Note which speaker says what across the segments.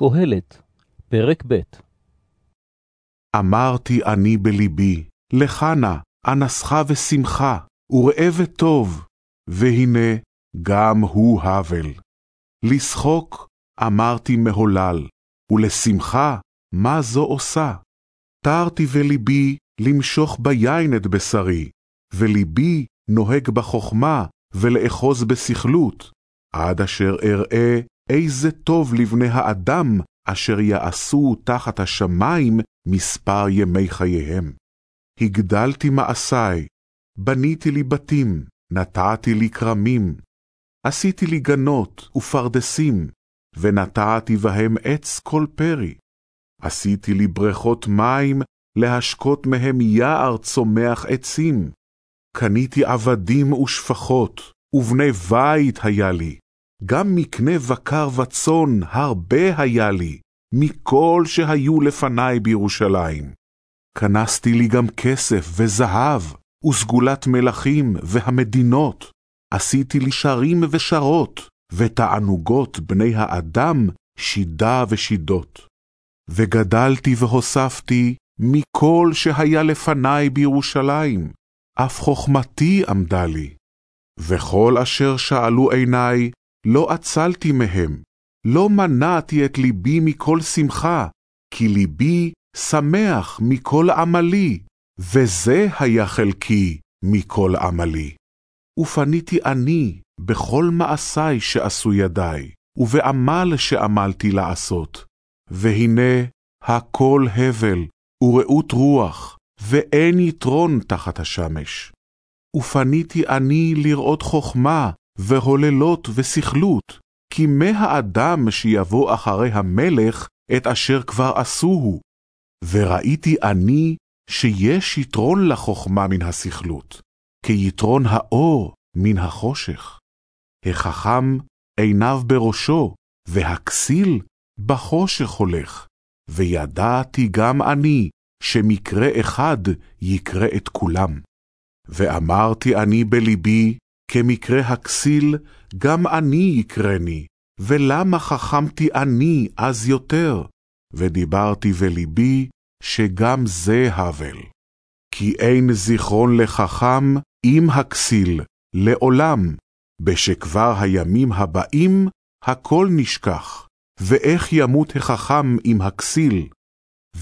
Speaker 1: קהלת, פרק ב'
Speaker 2: אמרתי אני בלבי, לך נא, אנסך ושמחה, וראה וטוב, והנה גם הוא הבל. לשחוק, אמרתי מהולל, ולשמחה, מה זו עושה? תרתי בלבי למשוך ביין את בשרי, ולבי נוהג בחוכמה, ולאחוז בסכלות, עד אשר אראה איזה טוב לבני האדם אשר יעשו תחת השמיים מספר ימי חייהם. הגדלתי מעשיי, בניתי לי בתים, נטעתי לי כרמים, עשיתי לי גנות ופרדסים, ונטעתי בהם עץ כל פרי. עשיתי לי בריכות מים, להשקות מהם יער צומח עצים. קניתי עבדים ושפחות, ובני בית היה לי. גם מקנה בקר וצאן הרבה היה לי, מכל שהיו לפניי בירושלים. כנסתי לי גם כסף וזהב, וסגולת מלכים והמדינות. עשיתי לי שרים ושרות, ותענוגות בני האדם שידה ושידות. וגדלתי והוספתי מכל שהיה לפניי בירושלים, אף חוכמתי עמדה לי. וכל אשר שאלו עיניי, לא עצלתי מהם, לא מנעתי את ליבי מכל שמחה, כי ליבי שמח מכל עמלי, וזה היה חלקי מכל עמלי. ופניתי אני בכל מעשי שעשו ידי, ובעמל שעמלתי לעשות. והנה הכל הבל ורעות רוח, ואין יתרון תחת השמש. ופניתי אני לראות חוכמה, והוללות וסכלות, כי מה האדם שיבוא אחרי המלך את אשר כבר עשוהו. וראיתי אני שיש יתרון לחוכמה מן הסכלות, כיתרון האור מן החושך. החכם עיניו בראשו, והכסיל בחושך הולך, וידעתי גם אני שמקרה אחד יקרה את כולם. ואמרתי אני בלבי, כמקרה הכסיל, גם אני יקרני, ולמה חכמתי אני אז יותר? ודיברתי בלבי, שגם זה הבל. כי אין זיכרון לחכם עם הכסיל, לעולם, בשכבר הימים הבאים, הכל נשכח, ואיך ימות החכם עם הכסיל?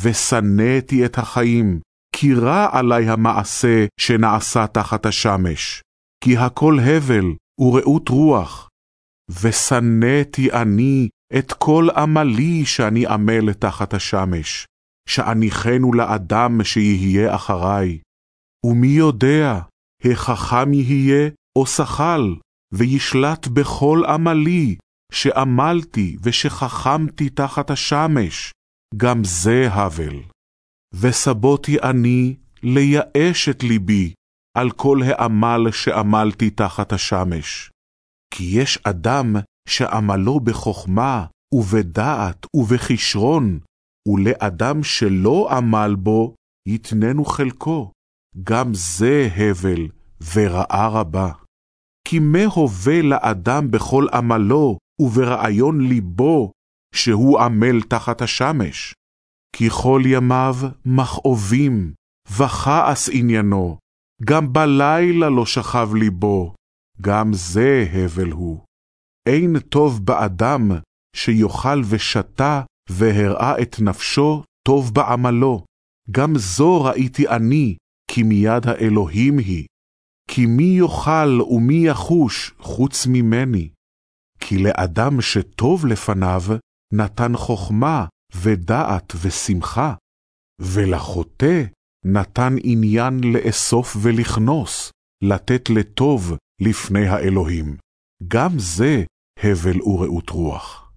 Speaker 2: ושנאתי את החיים, כי רע עלי המעשה שנעשה תחת השמש, כי הכל הבל ורעות רוח. ושנאתי אני את כל עמלי שאני עמל תחת השמש, שאניחנו לאדם שיהיה אחרי. ומי יודע, החכם יהיה או שחל, וישלט בכל עמלי, שעמלתי ושחכמתי תחת השמש, גם זה הבל. וסבותי אני לייאש את ליבי על כל העמל שעמלתי תחת השמש. כי יש אדם שעמלו בחוכמה ובדעת ובכישרון, ולאדם שלא עמל בו, יתננו חלקו. גם זה הבל ורעה רבה. כי מה הווה לאדם בכל עמלו וברעיון ליבו, שהוא עמל תחת השמש? כי כל ימיו מכאובים, וכעס עניינו, גם בלילה לא שכב ליבו, גם זה הבל הוא. אין טוב באדם שיאכל ושתה והראה את נפשו טוב בעמלו. גם זו ראיתי אני, כי מיד האלוהים היא. כי מי יאכל ומי יחוש חוץ ממני? כי לאדם שטוב לפניו נתן חוכמה ודעת ושמחה, ולחוטא נתן עניין לאסוף ולכנוס, לתת לטוב לפני האלוהים. גם זה הבל ורעות רוח.